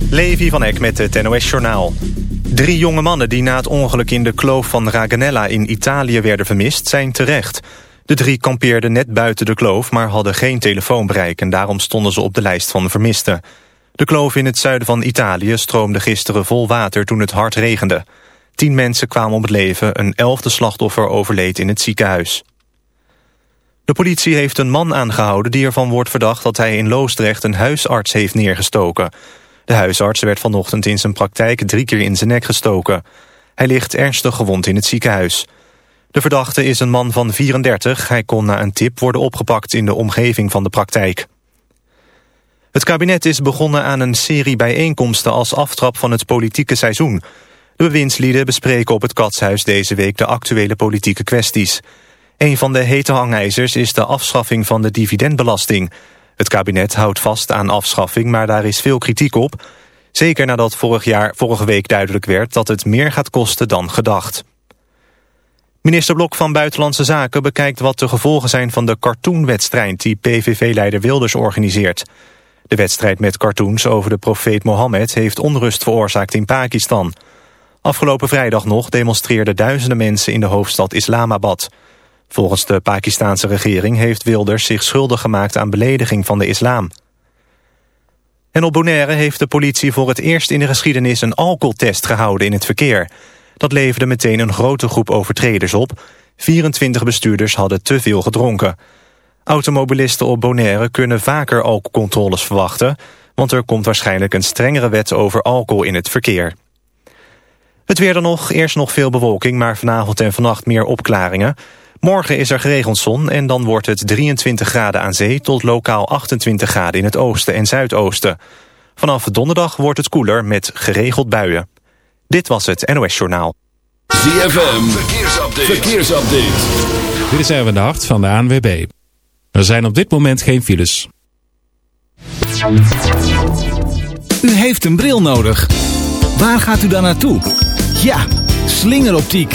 Levi van Eck met het NOS-journaal. Drie jonge mannen die na het ongeluk in de kloof van Raganella in Italië werden vermist, zijn terecht. De drie kampeerden net buiten de kloof, maar hadden geen telefoonbereik... en daarom stonden ze op de lijst van vermisten. De kloof in het zuiden van Italië stroomde gisteren vol water toen het hard regende. Tien mensen kwamen om het leven, een elfde slachtoffer overleed in het ziekenhuis. De politie heeft een man aangehouden die ervan wordt verdacht... dat hij in Loosdrecht een huisarts heeft neergestoken... De huisarts werd vanochtend in zijn praktijk drie keer in zijn nek gestoken. Hij ligt ernstig gewond in het ziekenhuis. De verdachte is een man van 34. Hij kon na een tip worden opgepakt in de omgeving van de praktijk. Het kabinet is begonnen aan een serie bijeenkomsten als aftrap van het politieke seizoen. De bewindslieden bespreken op het Katshuis deze week de actuele politieke kwesties. Een van de hete hangijzers is de afschaffing van de dividendbelasting... Het kabinet houdt vast aan afschaffing, maar daar is veel kritiek op. Zeker nadat vorig jaar, vorige week duidelijk werd dat het meer gaat kosten dan gedacht. Minister Blok van Buitenlandse Zaken bekijkt wat de gevolgen zijn van de cartoonwedstrijd die PVV-leider Wilders organiseert. De wedstrijd met cartoons over de profeet Mohammed heeft onrust veroorzaakt in Pakistan. Afgelopen vrijdag nog demonstreerden duizenden mensen in de hoofdstad Islamabad. Volgens de Pakistanse regering heeft Wilders zich schuldig gemaakt aan belediging van de islam. En op Bonaire heeft de politie voor het eerst in de geschiedenis een alcoholtest gehouden in het verkeer. Dat leverde meteen een grote groep overtreders op. 24 bestuurders hadden te veel gedronken. Automobilisten op Bonaire kunnen vaker alcoholcontroles verwachten... want er komt waarschijnlijk een strengere wet over alcohol in het verkeer. Het weer dan nog, eerst nog veel bewolking, maar vanavond en vannacht meer opklaringen. Morgen is er geregeld zon en dan wordt het 23 graden aan zee... tot lokaal 28 graden in het oosten en zuidoosten. Vanaf donderdag wordt het koeler met geregeld buien. Dit was het NOS Journaal. ZFM, verkeersupdate. verkeersupdate. Dit is Erwin de Hart van de ANWB. Er zijn op dit moment geen files. U heeft een bril nodig. Waar gaat u dan naartoe? Ja, slingeroptiek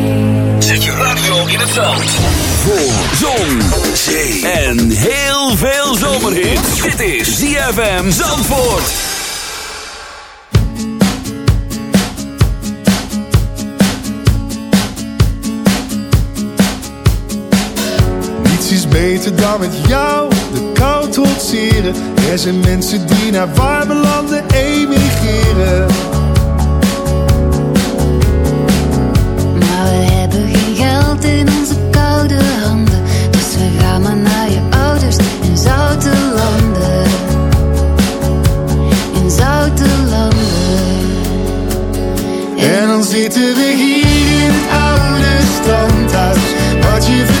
heel veel zomerhit. Dit is ZFM Zandvoort. Niets is beter dan met jou de kou trotseren. Er zijn mensen die naar warme landen emigreren. Maar we hebben geen geld in onze koude handen En dan zitten we hier in het oude standhuis. Wat je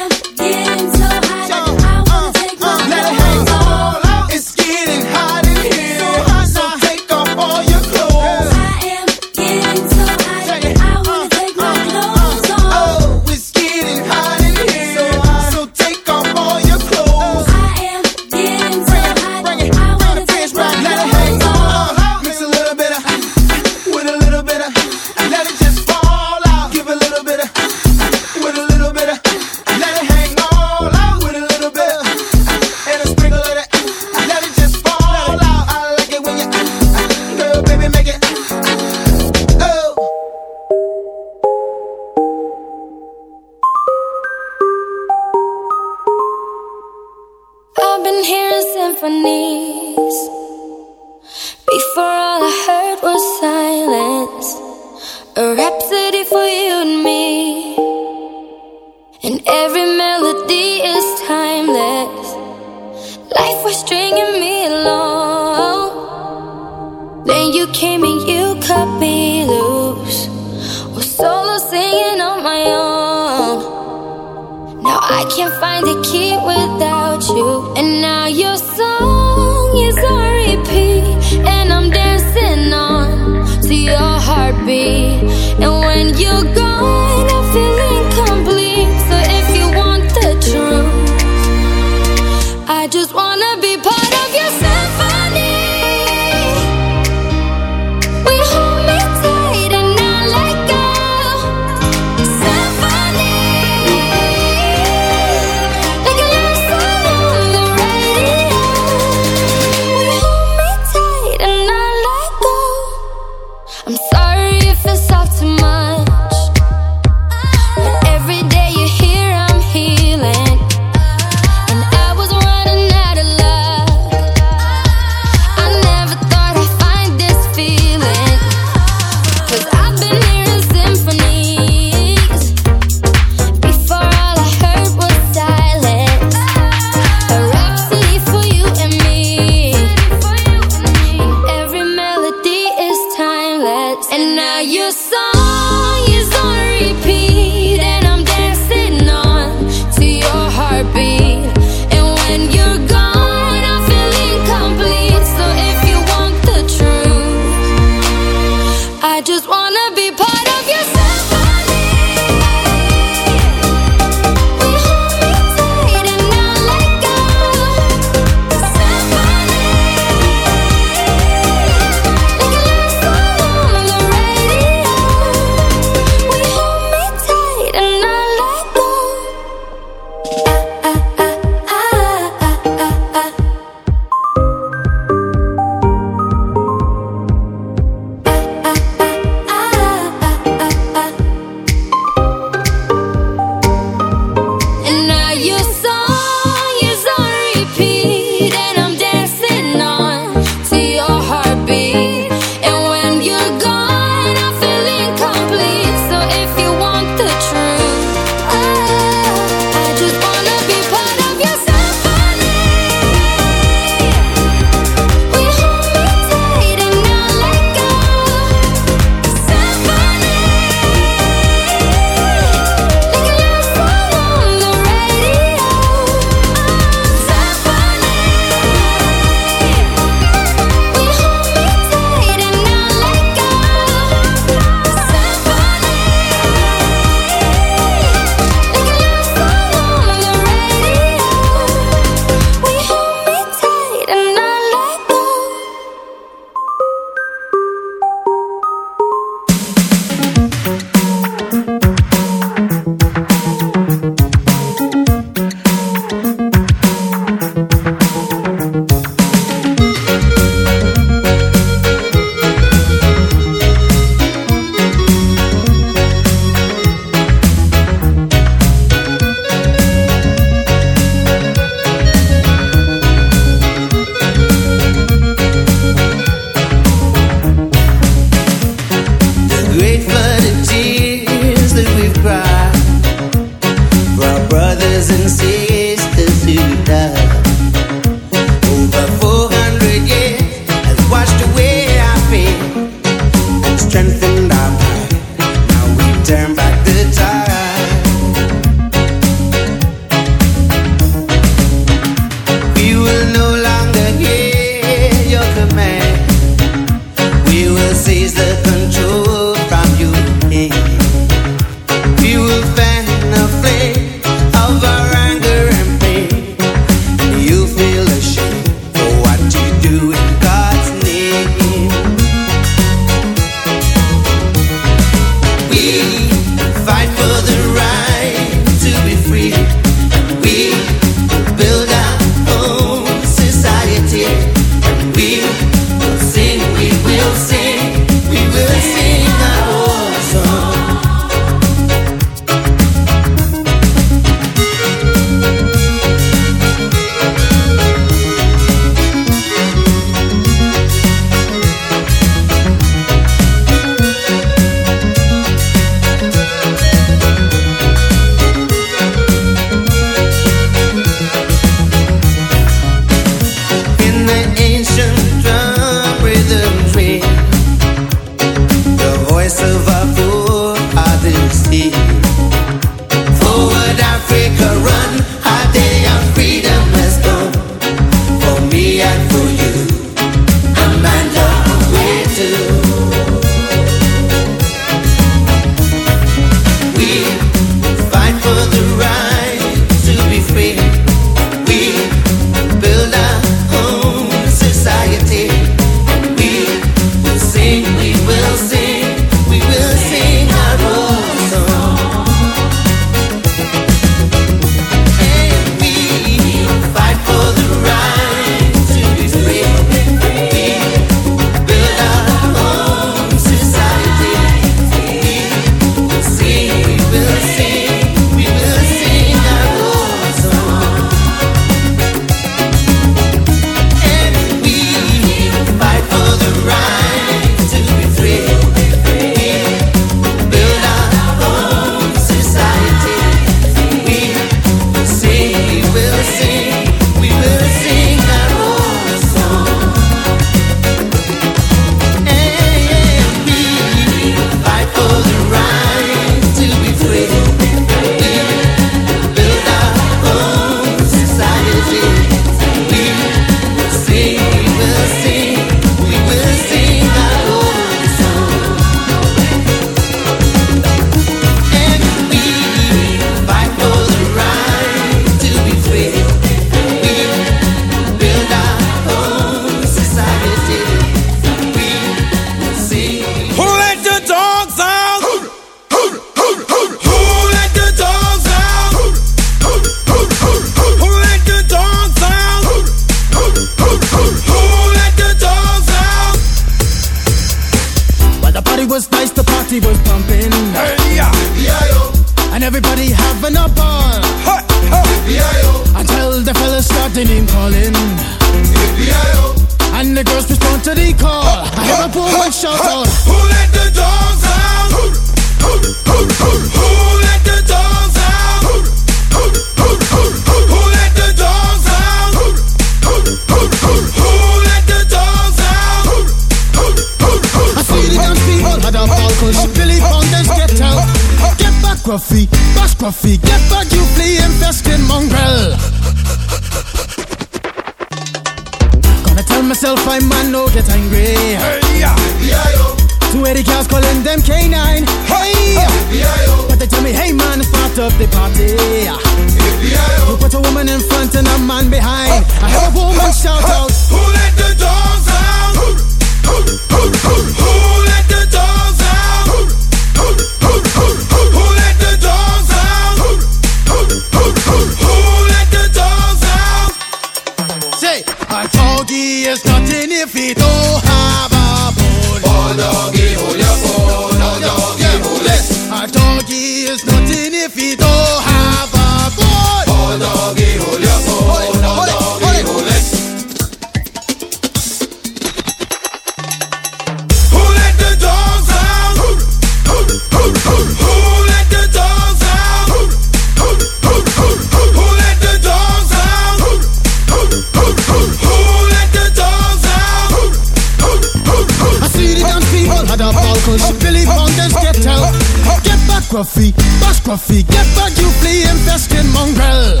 Get back, Gruffy, get back, you flea infested mongrel.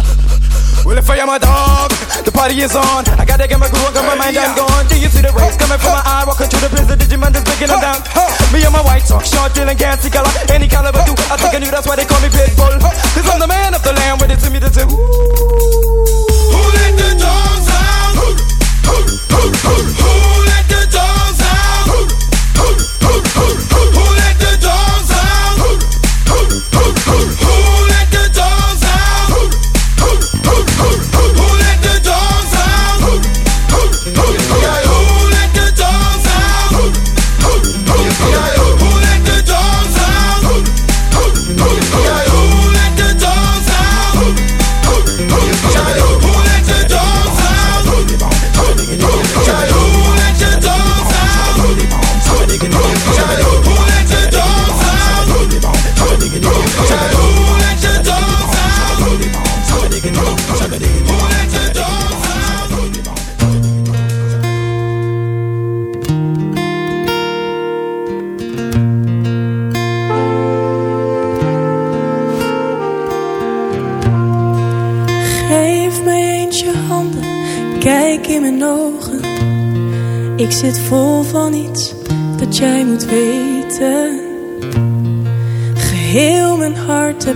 Well, if I am a dog, the party is on. I gotta get my groove on, got my mind, I'm gone. Do you see the rays coming from my eye? Walking through the prison, Digimon is breaking them down. Me and my white talk, short, dealing, can't see color. Any caliber, do I think I knew that's why they call me Pitbull. Cause I'm the man of the land, with it to me to say, ooh.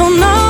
van nacht.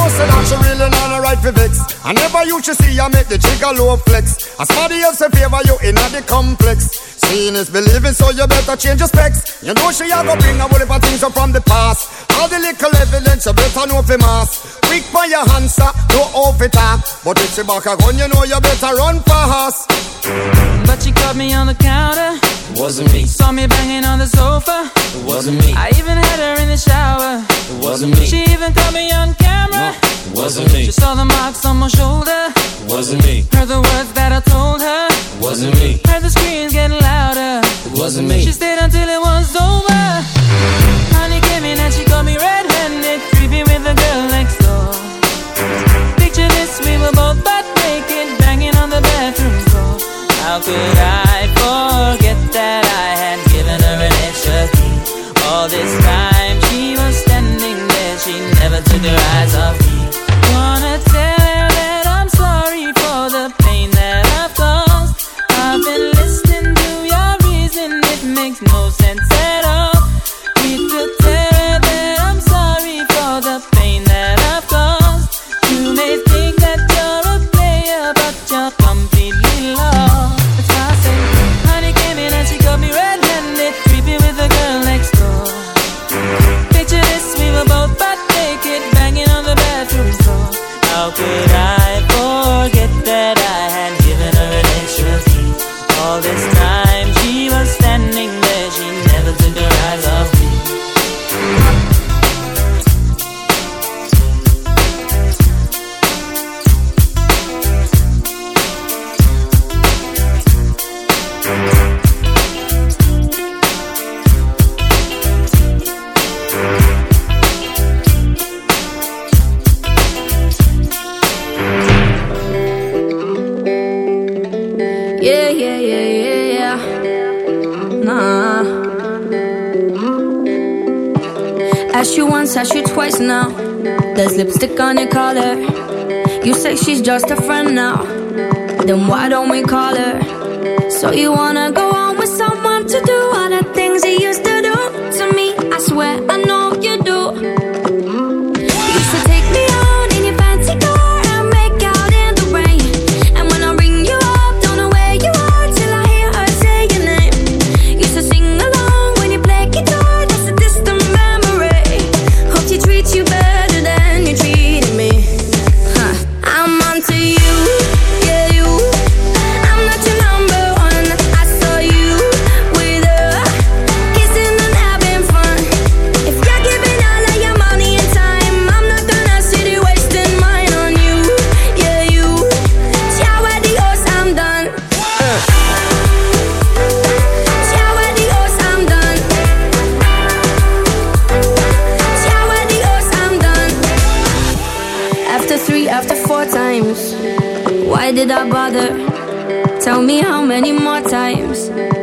say that she really not a right for vex. I never used to see her make the jigger low flex. As somebody else in favor you in the complex. Seeing is believing, so you better change your specs. You know she a go bring a whole heap of things up from the past. All the little evidence you better know for mass. Quick for your answer, no off it talk. But if she back a gun, you know you better run fast. But she caught me on the counter. Wasn't me. Saw me banging on the sofa. It wasn't me. I even had her in the shower. It wasn't me. She even caught me on camera. It wasn't me. She saw the marks on my shoulder. Wasn't me. Heard the words that I told her. Wasn't me. Heard the screams getting louder. It wasn't me. She stayed until it was over. Honey came in and she got me red-handed, creepy with the girl next door. Picture this, we were both butt naked, banging on the bathroom floor. How could I